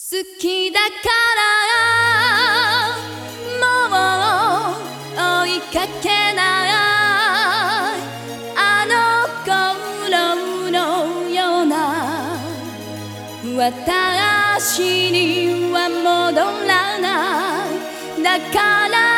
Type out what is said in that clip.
好きだからもう追いかけないあの頃のような私には戻らないだから